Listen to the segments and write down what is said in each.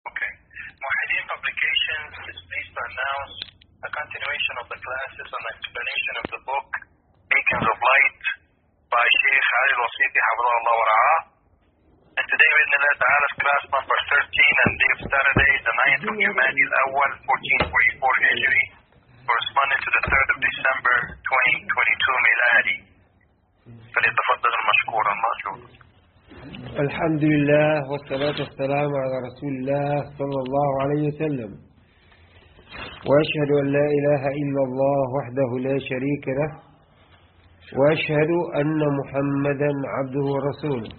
Okay. Muhyiddin Publications is pleased to announce a continuation of the classes on explanation of the book Beacons of Light by Sheikh Ali Al-Wasiti Hafidhullah wa Ra'ah. And today, بإذن تعالى, is class number 13 and day of Saturday, the 9th of Jumadi al-Awwal, 1444 Hijri, corresponding to the 3rd of December, 2022 Miladi. فليتفضل المشكورا مأجور. الحمد لله والصلاة والسلام على رسول الله صلى الله عليه وسلم. وأشهد أن لا إله إلا الله وحده لا شريك له. وأشهد أن محمدا عبده ورسوله.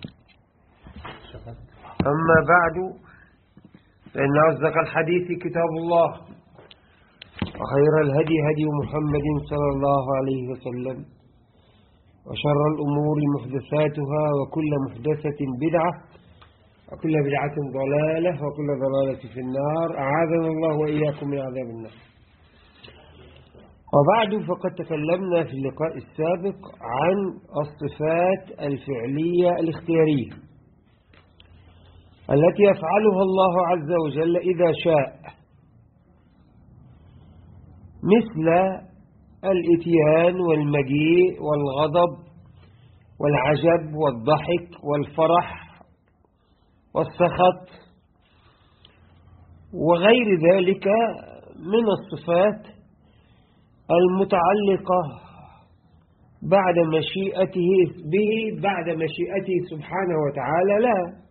أما بعد فإن أصدق الحديث كتاب الله وخير الهدي هدي محمد صلى الله عليه وسلم. وشر الأمور محدثاتها وكل محدثة بدعة وكل بدعة ضلالة وكل ضلالة في النار. أعاذنا الله وإياكم من عذاب النار. وبعد فقد تكلمنا في اللقاء السابق عن الصفات الفعلية الاختيارية التي يفعلها الله عز وجل إذا شاء مثل الإتيان والمجيء والغضب والعجب والضحك والفرح والسخط وغير ذلك من الصفات المتعلقة بعد مشيئته به بعد مشيئته سبحانه وتعالى لا.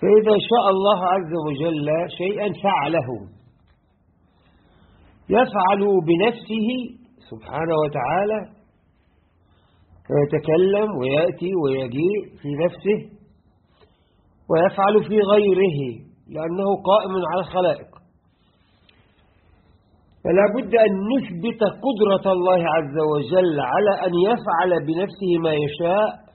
فإذا شاء الله عز وجل شيئا فعله. يفعل بنفسه سبحانه وتعالى ويتكلم ويأتي ويجيء في نفسه ويفعل في غيره لأنه قائم على الخلائق. فلا بد أن نثبت قدرة الله عز وجل على أن يفعل بنفسه ما يشاء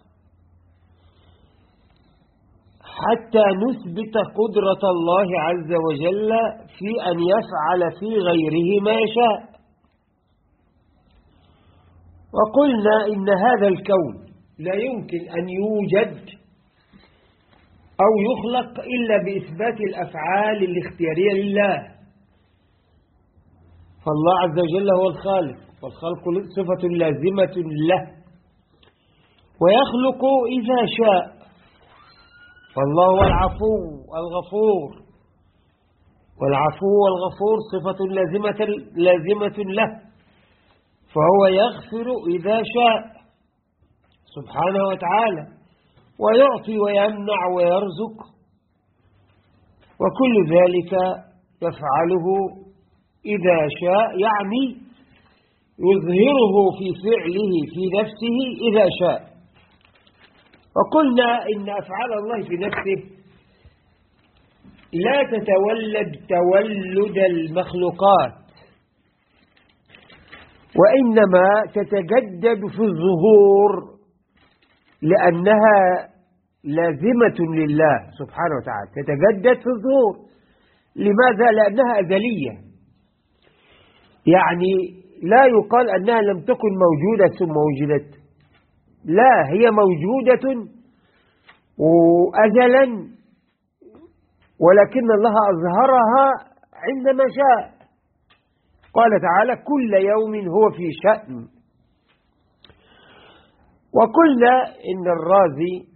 حتى نثبت قدرة الله عز وجل في أن يفعل في غيره ما يشاء. وقلنا إن هذا الكون لا يمكن أن يوجد أو يخلق إلا بإثبات الأفعال الاختيارية لله. فالله عز وجل هو الخالق والخلق صفة لازمة له. ويخلق إذا شاء. فالله هو العفو الغفور. والعفو والغفور صفة لازمة, لازمة له. فهو يغفر إذا شاء سبحانه وتعالى ويعطي ويمنع ويرزق. وكل ذلك يفعله إذا شاء يعني يظهره في فعله في نفسه إذا شاء. وقلنا إن أفعال الله في نفسه لا تتولد تولد المخلوقات وإنما تتجدد في الظهور لأنها لازمة لله سبحانه وتعالى. تتجدد في الظهور. لماذا؟ لأنها أزلية. يعني لا يقال أنها لم تكن موجودة ثم وجدت. لا هي موجودة أزلا ولكن الله أظهرها عندما شاء. قال تعالى كل يوم هو في شأن. وقلنا إن الرازي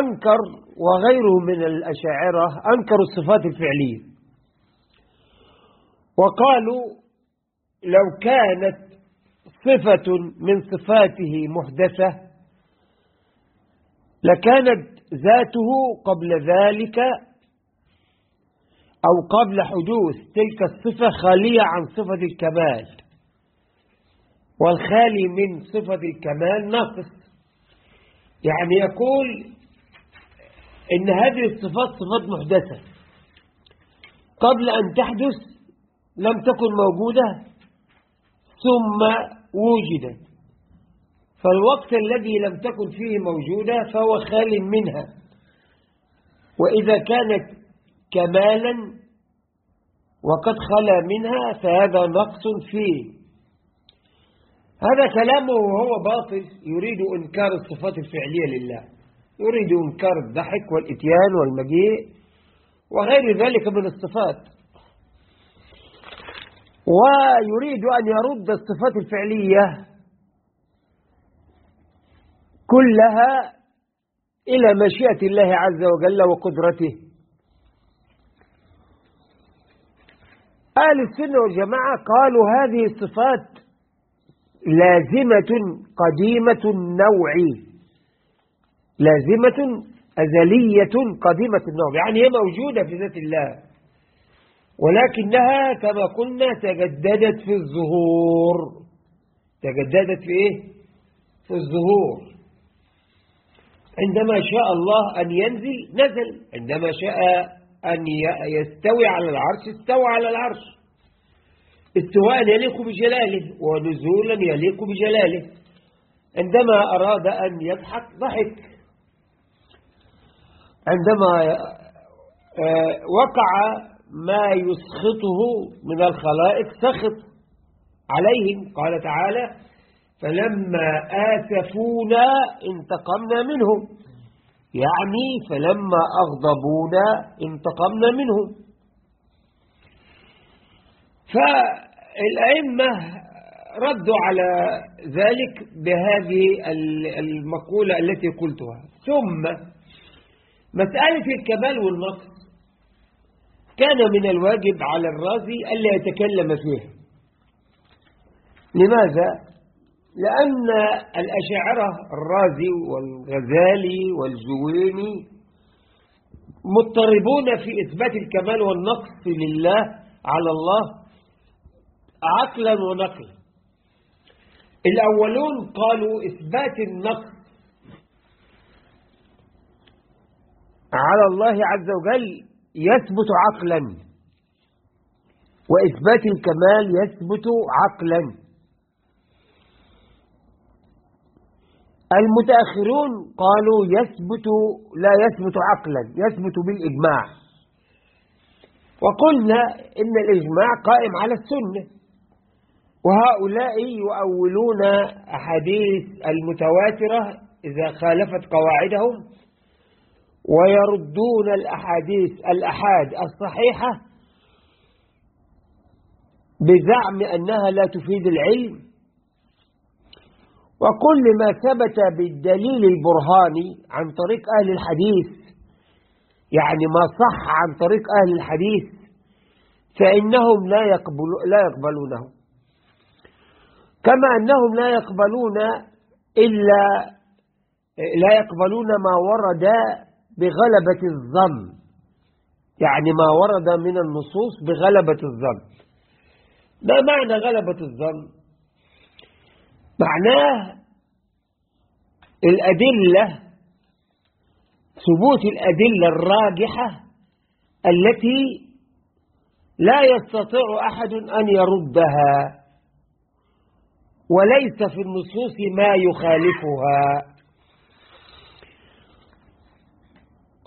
أنكر وغيره من الأشاعرة أنكروا الصفات الفعلية. وقالوا لو كانت صفة من صفاته محدثة لكانت ذاته قبل ذلك أو قبل حدوث تلك الصفة خالية عن صفة الكمال. والخالي من صفة الكمال ناقص. يعني يقول إن هذه الصفات صفات محدثة. قبل أن تحدث لم تكن موجودة ثم وجدت فالوقت الذي لم تكن فيه موجودة فهو خال منها. وإذا كانت كمالا وقد خلا منها فهذا نقص فيه. هذا كلامه وهو باطل. يريد إنكار الصفات الفعلية لله. يريد إنكار الضحك والإتيان والمجيء وغير ذلك من الصفات. ويريد أن يرد الصفات الفعلية كلها إلى مشيئة الله عز وجل وقدرته. أهل السنة والجماعة قالوا هذه الصفات لازمة قديمة النوع لازمة أزلية قديمة النوع يعني هي موجودة في ذات الله. ولكنها كما قلنا تجددت في الظهور. تجددت في إيه؟ في الظهور. عندما شاء الله أن ينزل نزل. عندما شاء أن يستوي على العرش استوى على العرش. استواء يليق بجلاله ونزولا يليق بجلاله. عندما أراد أن يضحك ضحك. عندما وقع ما يسخطه من الخلائق سخط عليهم. قال تعالى فلما آسفونا انتقمنا منهم. يعني فلما أغضبونا انتقمنا منهم. فالأئمة ردوا على ذلك بهذه المقولة التي قلتها. ثم مسألة الكمال والنقص كان من الواجب على الرازي ألا يتكلم فيها لماذا؟ لأن الأشاعرة الرازي والغزالي والجويني مضطربون في إثبات الكمال والنقص لله على الله عقلا ونقلا الأولون قالوا إثبات النقص على الله عز وجل يثبت عقلا. وإثبات الكمال يثبت عقلا. المتأخرون قالوا يثبت لا يثبت عقلا يثبت بالإجماع. وقلنا إن الإجماع قائم على السنة. وهؤلاء يؤولون أحاديث المتواترة إذا خالفت قواعدهم. ويردون الأحاديث الأحاد الصحيحة بزعم أنها لا تفيد العلم. وكل ما ثبت بالدليل البرهاني عن طريق أهل الحديث يعني ما صح عن طريق أهل الحديث فإنهم لا, يقبل لا يقبلونه. كما أنهم لا يقبلون إلا لا يقبلون ما ورد بغلبة الظن يعني ما ورد من النصوص بغلبة الظن ما معنى غلبة الظن معناه الأدلة ثبوت الأدلة الراجحة التي لا يستطيع أحد أن يردها وليس في النصوص ما يخالفها.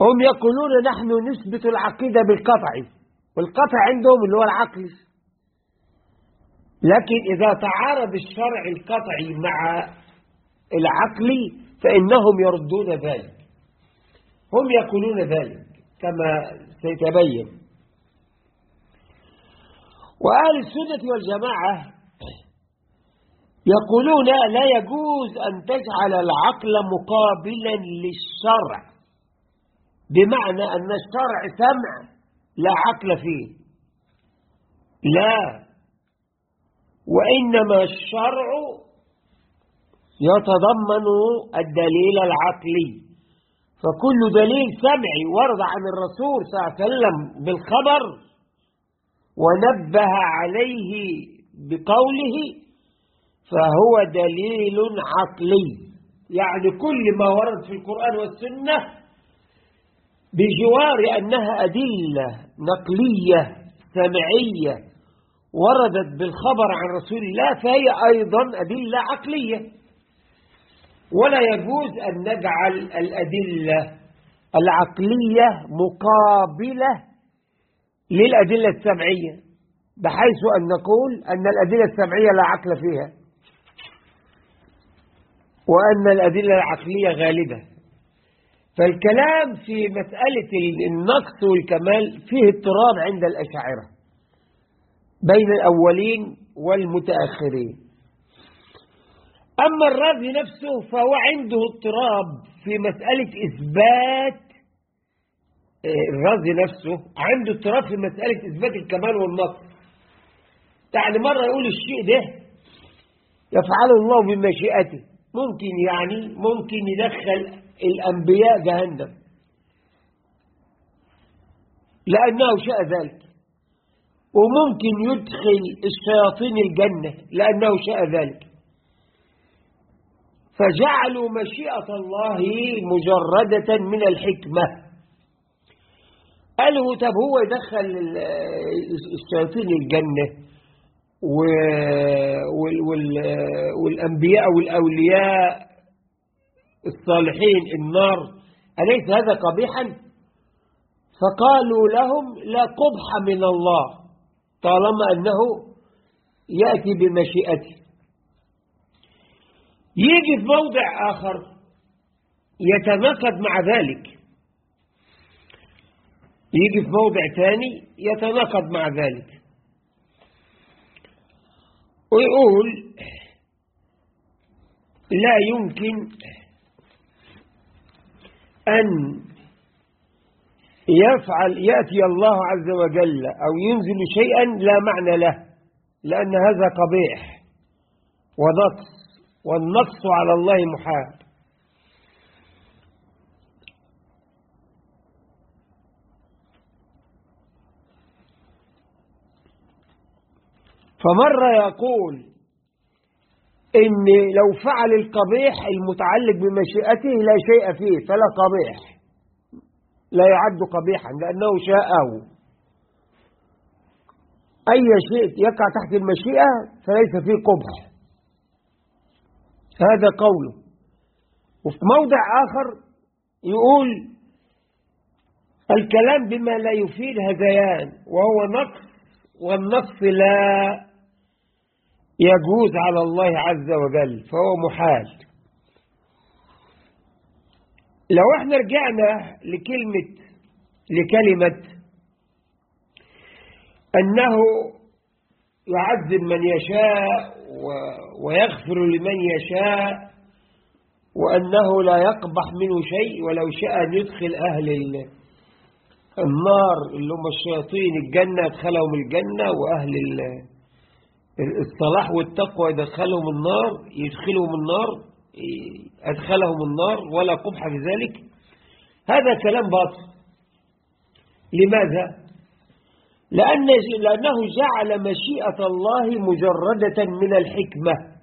هم يقولون نحن نثبت العقيدة بالقطع. والقطع عندهم اللي هو العقل. لكن إذا تعارض الشرع القطعي مع العقل فإنهم يردون ذلك. هم يقولون ذلك كما سيتبين. وأهل السنة والجماعة يقولون لا يجوز أن تجعل العقل مقابلا للشرع. بمعنى أن الشرع سمع لا عقل فيه. لا. وإنما الشرع يتضمن الدليل العقلي. فكل دليل سمعي ورد عن الرسول صلى الله عليه وسلم بالخبر ونبه عليه بقوله فهو دليل عقلي. يعني كل ما ورد في القرآن والسنة بجوار أنها أدلة نقلية سمعية وردت بالخبر عن رسول الله فهي أيضا أدلة عقلية. ولا يجوز أن نجعل الأدلة العقلية مقابلة للأدلة السمعية بحيث أن نقول أن الأدلة السمعية لا عقل فيها وأن الأدلة العقلية غالبة. فالكلام في مسألة النقص والكمال فيه اضطراب عند الأشاعرة بين الأولين والمتأخرين. أما الرازي نفسه فهو عنده اضطراب في مسألة إثبات الرازي نفسه عنده اضطراب في مسألة إثبات الكمال والنقص. يعني مرة يقول الشيء ده يفعله الله بمشيئته. ممكن يعني ممكن يدخل الأنبياء جهنم. لأنه شاء ذلك. وممكن يدخل الشياطين الجنة لأنه شاء ذلك. فجعلوا مشيئة الله مجردة من الحكمة. قالوا طب هو يدخل الشياطين الجنة والأنبياء والأولياء الصالحين النار أليس هذا قبيحا؟ فقالوا لهم لا قبح من الله طالما أنه يأتي بمشيئته. يجي في موضع آخر يتناقض مع ذلك. يجي في موضع ثاني يتناقض مع ذلك. ويقول لا يمكن أن يفعل يأتي الله عز وجل أو ينزل شيئا لا معنى له لأن هذا قبيح ونقص والنقص على الله محال. فمرة يقول إن لو فعل القبيح المتعلق بمشيئته لا شيء فيه فلا قبيح. لا يعد قبيحا لأنه شاءه. أي شيء يقع تحت المشيئة فليس فيه قبح. هذا قوله. وفي موضع آخر يقول الكلام بما لا يفيد هذيان وهو نقص والنقص لا. يجوز على الله عز وجل فهو محال. لو إحنا رجعنا لكلمة لكلمة أنه يعذب من يشاء ويغفر لمن يشاء وأنه لا يقبح منه شيء ولو شاء أن يدخل أهل النار اللي هم الشياطين الجنة أدخلهم الجنة وأهل الصلاح والتقوى يدخلهم النار يدخلهم النار أدخلهم النار ولا قبح في ذلك. هذا كلام باطل. لماذا؟ لأن لأنه جعل مشيئة الله مجردة من الحكمة.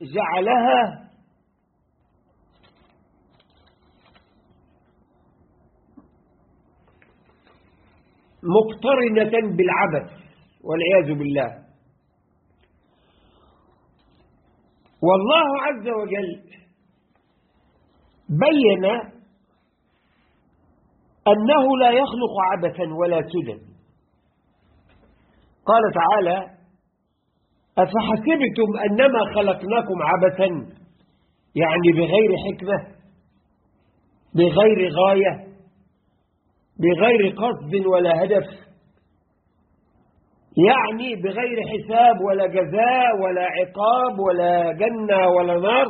وجعلها مقترنة بالعبث والعياذ بالله. والله عز وجل بين أنه لا يخلق عبثا ولا سدى. قال تعالى أفحسبتم أنما خلقناكم عبثا؟ يعني بغير حكمة بغير غاية بغير قصد ولا هدف. يعني بغير حساب ولا جزاء ولا عقاب ولا جنة ولا نار.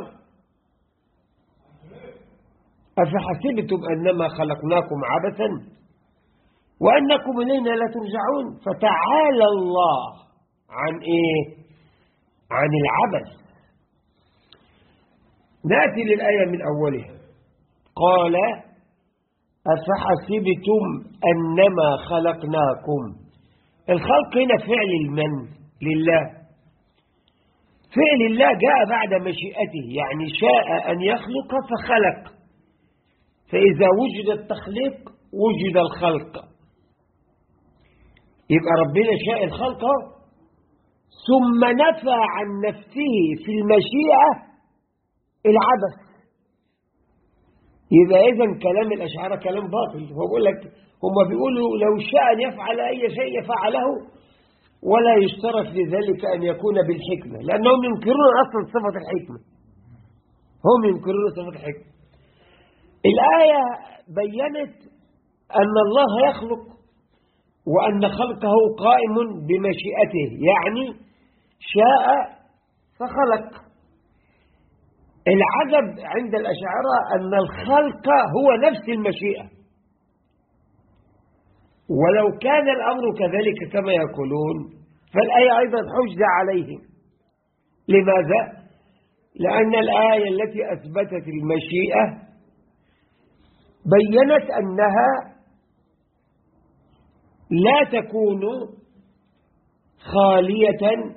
أفحسبتم أنما خلقناكم عبثا وأنكم إلينا لا ترجعون. فتعالى الله عن إيه؟ عن العبث. نأتي للآية من أولها. قال أفحسبتم أنما خلقناكم. الخلق هنا فعل المن لله. فعل الله جاء بعد مشيئته يعني شاء أن يخلق فخلق. فإذا وجد التخليق وجد الخلق. يبقى ربنا شاء الخلق. ثم نفى عن نفسه في المشيئة العبث. يبقى إذا كلام الأشعار كلام باطل. هو بيقول لك هم بيقولوا لو شاء أن يفعل أي شيء فعله ولا يشترط لذلك أن يكون بالحكمة لأنهم ينكرون أصلا صفة الحكمة. هم ينكرون صفة الحكمة. الآية بينت أن الله يخلق وأن خلقه قائم بمشيئته يعني شاء فخلق. العجب عند الأشاعرة أن الخلق هو نفس المشيئة. ولو كان الأمر كذلك كما يقولون فالآية أيضا حجة عليهم. لماذا؟ لأن الآية التي أثبتت المشيئة بينت أنها لا تكون خالية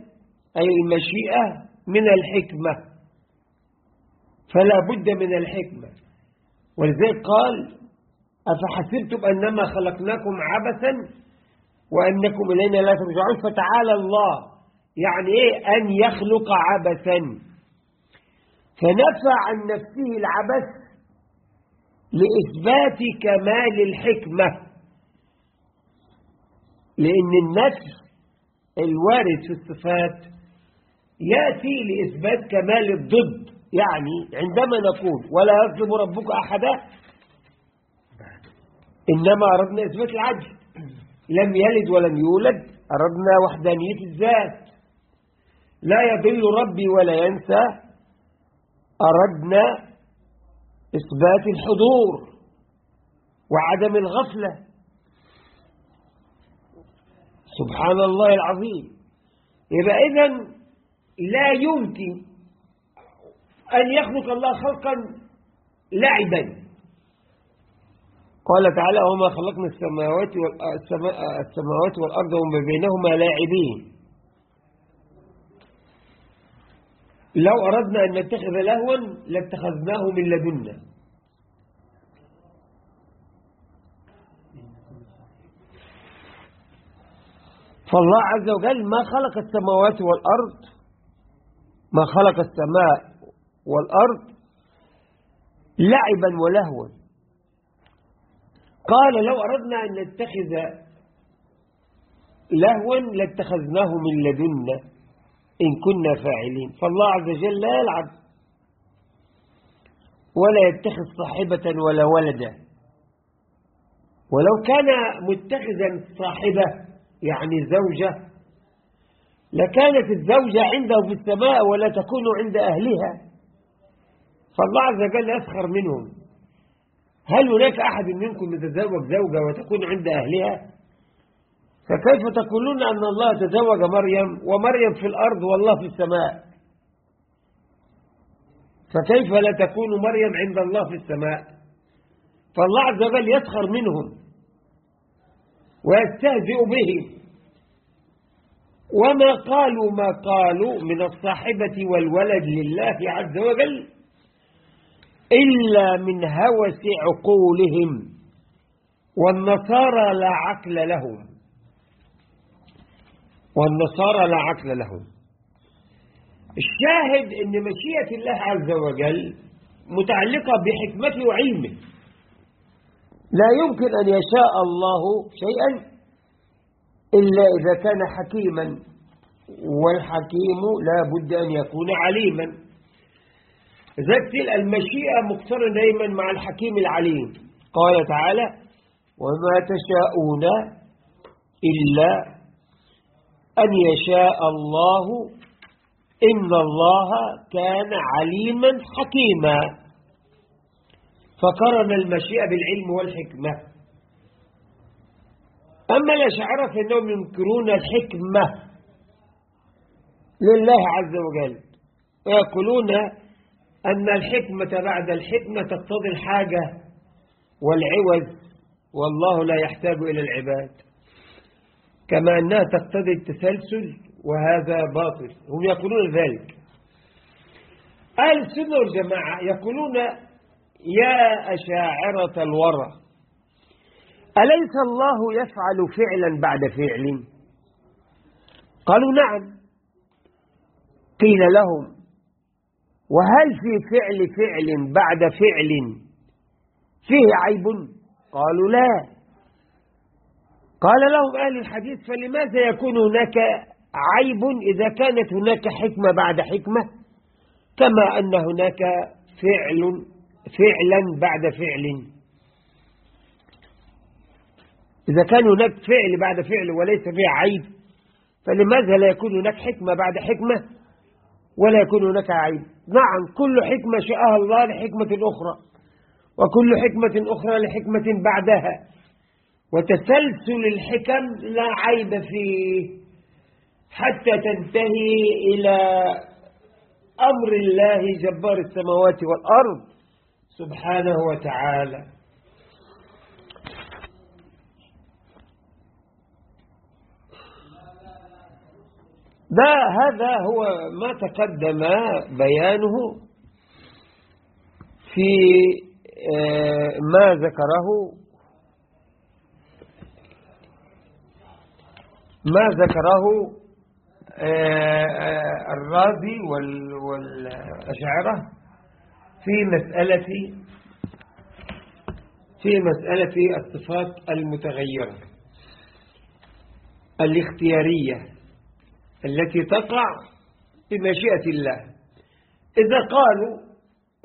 أي المشيئة من الحكمة. فلا بد من الحكمة. ولذلك قال أفحسبتم أنما خلقناكم عبثا وأنكم إلينا لا ترجعون؟ فتعالى الله. يعني إيه؟ أن يخلق عبثا. فنفى عن نفسه العبث لإثبات كمال الحكمة. لأن النفس الوارد في الصفات يأتي لإثبات كمال الضد. يعني عندما نقول ولا يظلم ربك أحدا إنما أردنا إثبات العدل. لم يلد ولم يولد أردنا وحدانية الذات. لا يضل ربي ولا ينسى أردنا إثبات الحضور وعدم الغفلة. سبحان الله العظيم. يبقى إذن لا يمكن أن يخلق الله خلقا لعبا. قال تعالى وما خلقنا السماوات السماوات والأرض وما بينهما لاعبين. لو أردنا أن نتخذ لهوا لاتخذناه من لدنا. فالله عز وجل ما خلق السماوات والأرض ما خلق السماء والأرض لعبا ولهوا. قال لو أردنا أن نتخذ لهوا لاتخذناه من لدنا إن كنا فاعلين. فالله عز وجل لا يلعب ولا يتخذ صاحبة ولا ولدا. ولو كان متخذا صاحبة يعني زوجة لكانت الزوجة عنده في السماء ولا تكون عند أهلها. فالله عز وجل يسخر منهم هل هناك أحد منكم يتزوج زوجة وتكون عند أهلها؟ فكيف تقولون أن الله تزوج مريم ومريم في الأرض والله في السماء؟ فكيف لا تكون مريم عند الله في السماء؟ فالله عز وجل يسخر منهم ويستهزئ بهم وما قالوا ما قالوا من الصاحبة والولد لله عز وجل. إلا من هوس عقولهم والنصارى لا عقل لهم. والنصارى لا عقل لهم. الشاهد أن مشيئة الله عز وجل متعلقة بحكمته وعلمه. لا يمكن أن يشاء الله شيئا إلا إذا كان حكيما والحكيم لا بد أن يكون عليما. ذات المشيئة مقترنة دائما مع الحكيم العليم. قال تعالى وما تشاءون إلا أن يشاء الله إن الله كان عليما حكيما. فقرن المشيئة بالعلم والحكمة. أما الأشعار فإنهم ينكرون الحكمة لله عز وجل ويقولون أن الحكمة بعد الحكمة تقتضي الحاجة والعوز والله لا يحتاج إلى العباد. كما أنها تقتضي التسلسل وهذا باطل. هم يقولون ذلك. أهل السنة والجماعة يقولون يا أشاعرة الورى أليس الله يفعل فعلا بعد فعل؟ قالوا نعم. قيل لهم وهل في فعل فعل بعد فعل فيه عيب؟ قالوا لا. قال لهم أهل الحديث فلماذا يكون هناك عيب إذا كانت هناك حكمة بعد حكمة؟ كما أن هناك فعل فعلا بعد فعل. إذا كان هناك فعل بعد فعل وليس فيه عيب فلماذا لا يكون هناك حكمة بعد حكمة؟ ولا يكون هناك عيب نعم كل حكمة شاءها الله لحكمة أخرى. وكل حكمة أخرى لحكمة بعدها. وتسلسل الحكم لا عيب فيه حتى تنتهي إلى أمر الله جبار السماوات والأرض سبحانه وتعالى. ده هذا هو ما تقدم بيانه في ما ذكره ما ذكره الرازي والأشعرة في مسألة في مسألة الصفات المتغيرة الاختيارية. التي تقع بمشيئة الله. إذا قالوا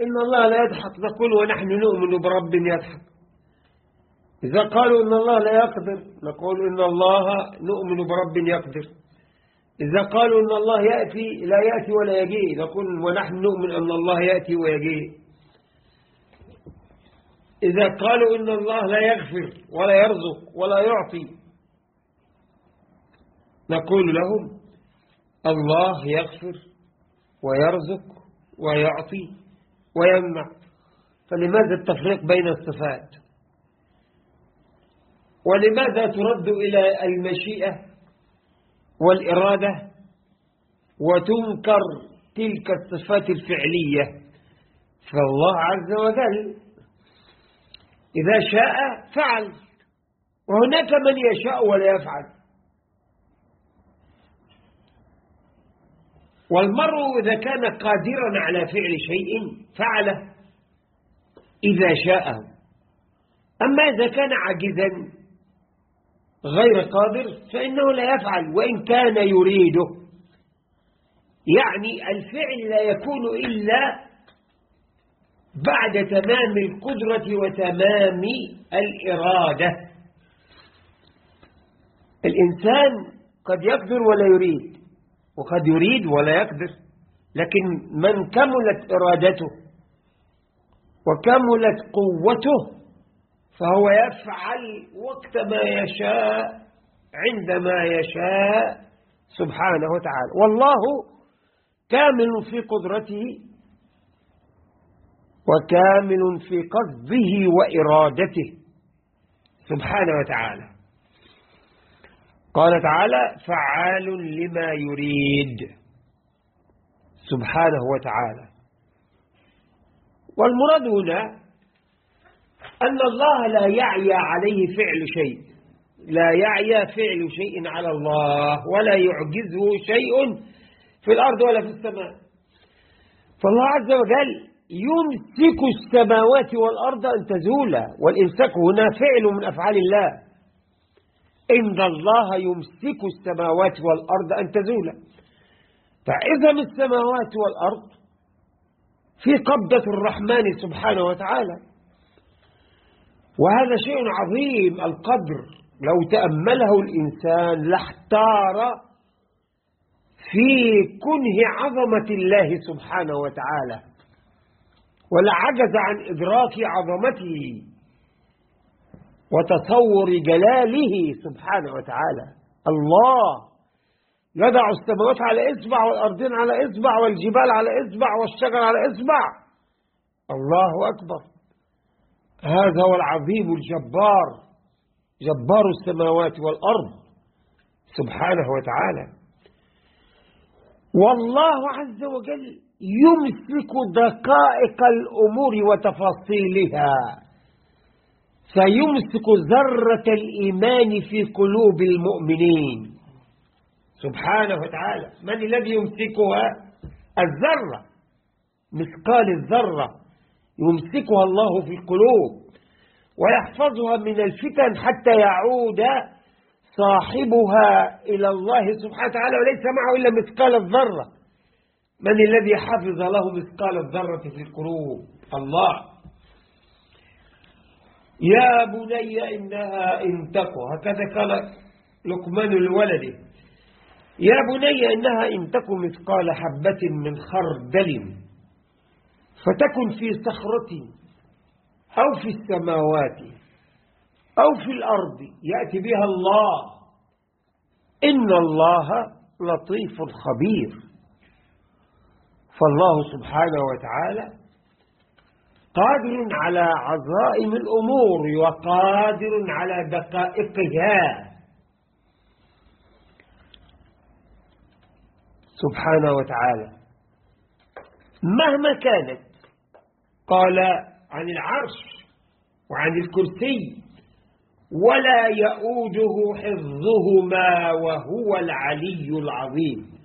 إن الله لا يضحك نقول ونحن نؤمن برب يضحك. إذا قالوا إن الله لا يقدر نقول إن الله نؤمن برب يقدر. إذا قالوا إن الله يأتي لا يأتي ولا يجيء نقول ونحن نؤمن أن الله يأتي ويجيء. إذا قالوا إن الله لا يغفر ولا يرزق ولا يعطي نقول لهم الله يغفر ويرزق ويعطي ويمنع. فلماذا التفريق بين الصفات؟ ولماذا ترد إلى المشيئة والإرادة وتنكر تلك الصفات الفعلية؟ فالله عز وجل إذا شاء فعل. وهناك من يشاء ولا يفعل. والمرء إذا كان قادرا على فعل شيء فعله إذا شاء أما إذا كان عاجزا غير قادر فإنه لا يفعل وإن كان يريده. يعني الفعل لا يكون إلا بعد تمام القدرة وتمام الإرادة. الإنسان قد يقدر ولا يريد. وقد يريد ولا يقدر. لكن من كملت إرادته وكملت قوته فهو يفعل وقت ما يشاء عندما يشاء سبحانه وتعالى. والله كامل في قدرته وكامل في قصده وإرادته سبحانه وتعالى. قال تعالى فعال لما يريد. سبحانه وتعالى. والمراد هنا أن الله لا يعيا عليه فعل شيء. لا يعيا فعل شيء على الله ولا يعجزه شيء في الأرض ولا في السماء. فالله عز وجل يمسك السماوات والأرض أن تزولا والإمساك هنا فعل من أفعال الله. إن الله يمسك السماوات والأرض أن تزولا فإذا السماوات والأرض في قبضة الرحمن سبحانه وتعالى. وهذا شيء عظيم القدر. لو تأمله الإنسان لاحتار في كنه عظمة الله سبحانه وتعالى. ولعجز عن إدراك عظمته. وتصور جلاله سبحانه وتعالى. الله يضع السماوات على إصبع والأرضين على إصبع والجبال على إصبع والشجر على إصبع. الله أكبر. هذا هو العظيم الجبار جبار السماوات والأرض سبحانه وتعالى. والله عز وجل يمسك دقائق الأمور وتفاصيلها. سيمسك ذرة الإيمان في قلوب المؤمنين. سبحانه وتعالى من الذي يمسكها؟ الذرة مثقال الذرة يمسكها الله في القلوب ويحفظها من الفتن حتى يعود صاحبها إلى الله سبحانه وتعالى وليس معه إلا مثقال الذرة. من الذي حفظ له مثقال الذرة في القلوب؟ الله. يا بني إنها إن تكو هكذا قال لقمان لولده يا بني إنها إن تكو مثقال حبة من خردل فتكن في صخرة أو في السماوات أو في الأرض. يأتي بها الله. إن الله لطيف خبير. فالله سبحانه وتعالى قادر على عظائم الأمور وقادر على دقائقها. سبحانه وتعالى مهما كانت قال عن العرش وعن الكرسي ولا يؤوده حفظهما وهو العلي العظيم.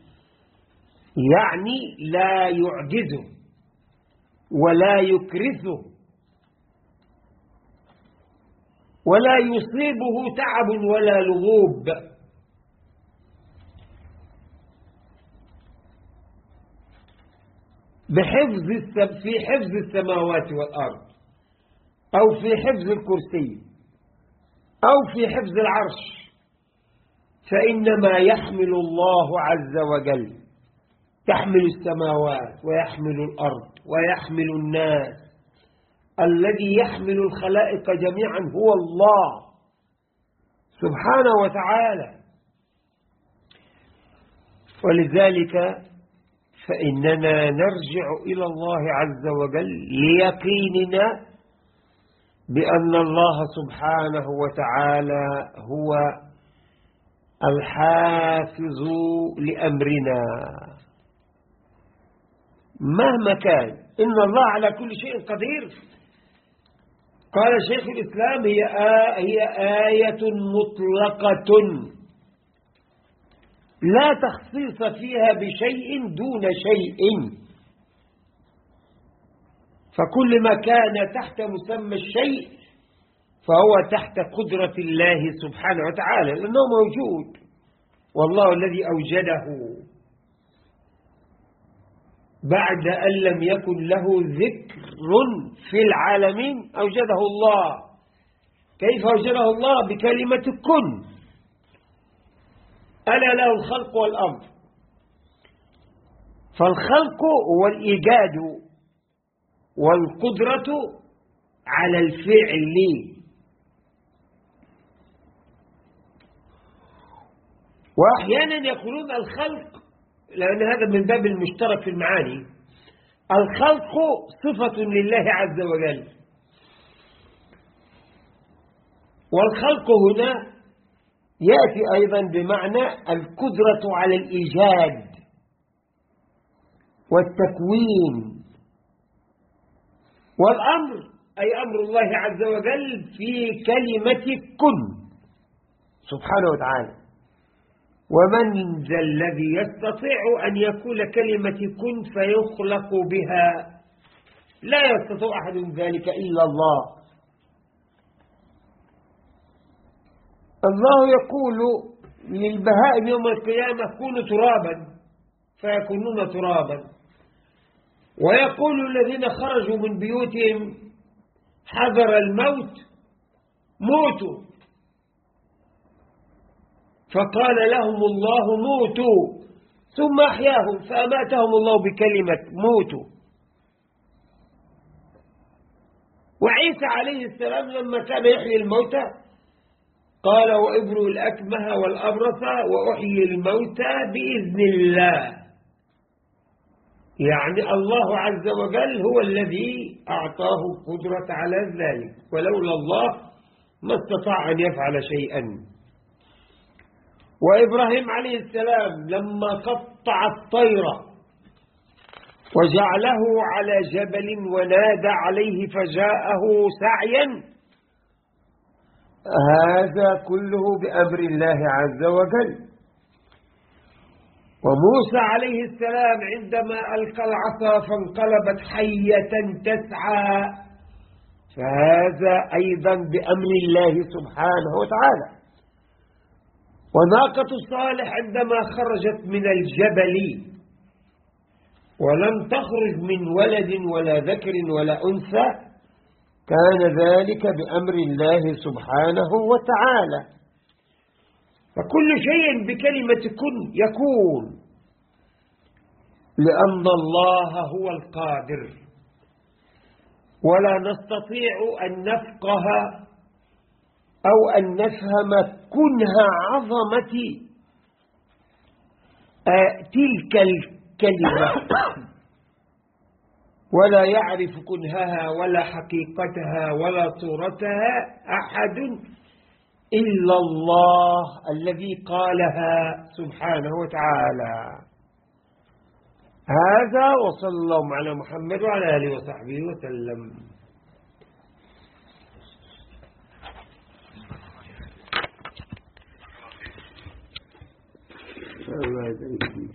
يعني لا يعجزه. ولا يكرثه. ولا يصيبه تعب ولا لغوب. بحفظ في حفظ السماوات والأرض أو في حفظ الكرسي أو في حفظ العرش فإنما يحمل الله عز وجل يحمل السماوات ويحمل الأرض. ويحمل الناس. الذي يحمل الخلائق جميعا هو الله سبحانه وتعالى. ولذلك فإننا نرجع إلى الله عز وجل ليقيننا بأن الله سبحانه وتعالى هو الحافظ لأمرنا. مهما كان. إن الله على كل شيء قدير. قال شيخ الإسلام هي, هي آية مطلقة. لا تخصيص فيها بشيء دون شيء. فكل ما كان تحت مسمى الشيء فهو تحت قدرة الله سبحانه وتعالى لأنه موجود. والله الذي أوجده بعد أن لم يكن له ذكر في العالمين أوجده الله. كيف أوجده الله؟ بكلمة كن. ألا له الخلق والأمر فالخلق هو الإيجاد والقدرة على الفعل. وأحيانا يقولون الخلق لأن هذا من باب المشترك في المعاني. الخلق صفة لله عز وجل. والخلق هنا يأتي أيضا بمعنى القدرة على الإيجاد والتكوين. والأمر أي أمر الله عز وجل في كلمة كن. سبحانه وتعالى. ومن ذا الذي يستطيع أن يقول كلمة كن فيخلق بها لا يستطيع أحد ذلك إلا الله. الله يقول للبهائم يوم القيامة كونوا ترابا فيكونون ترابا. ويقول الذين خرجوا من بيوتهم حذر الموت موتوا. فقال لهم الله موتوا. ثم أحياهم فأماتهم الله بكلمة موتوا. وعيسى عليه السلام لما كان يحيي الموتى قال وإبروا الأكمه والأبرص وأحيي الموتى بإذن الله. يعني الله عز وجل هو الذي أعطاه القدرة على ذلك ولولا الله ما استطاع أن يفعل شيئا. وإبراهيم عليه السلام لما قطع الطير وجعله على جبل ونادى عليه فجاءه سعيا. هذا كله بأمر الله عز وجل. وموسى عليه السلام عندما ألقى العصا فانقلبت حية تسعى. فهذا أيضا بأمر الله سبحانه وتعالى. وناقة صالح عندما خرجت من الجبل ولم تخرج من ولد ولا ذكر ولا أنثى كان ذلك بأمر الله سبحانه وتعالى. فكل شيء بكلمة كن يكون لأن الله هو القادر. ولا نستطيع أن نفقه أو أن نفهم كنه عظمة آه، تلك الكلمة. ولا يعرف كنهها ولا حقيقتها ولا صورتها أحد إلا الله الذي قالها سبحانه وتعالى. هذا وصلى الله على محمد وعلى آله وصحبه وسلم. All right, thank you.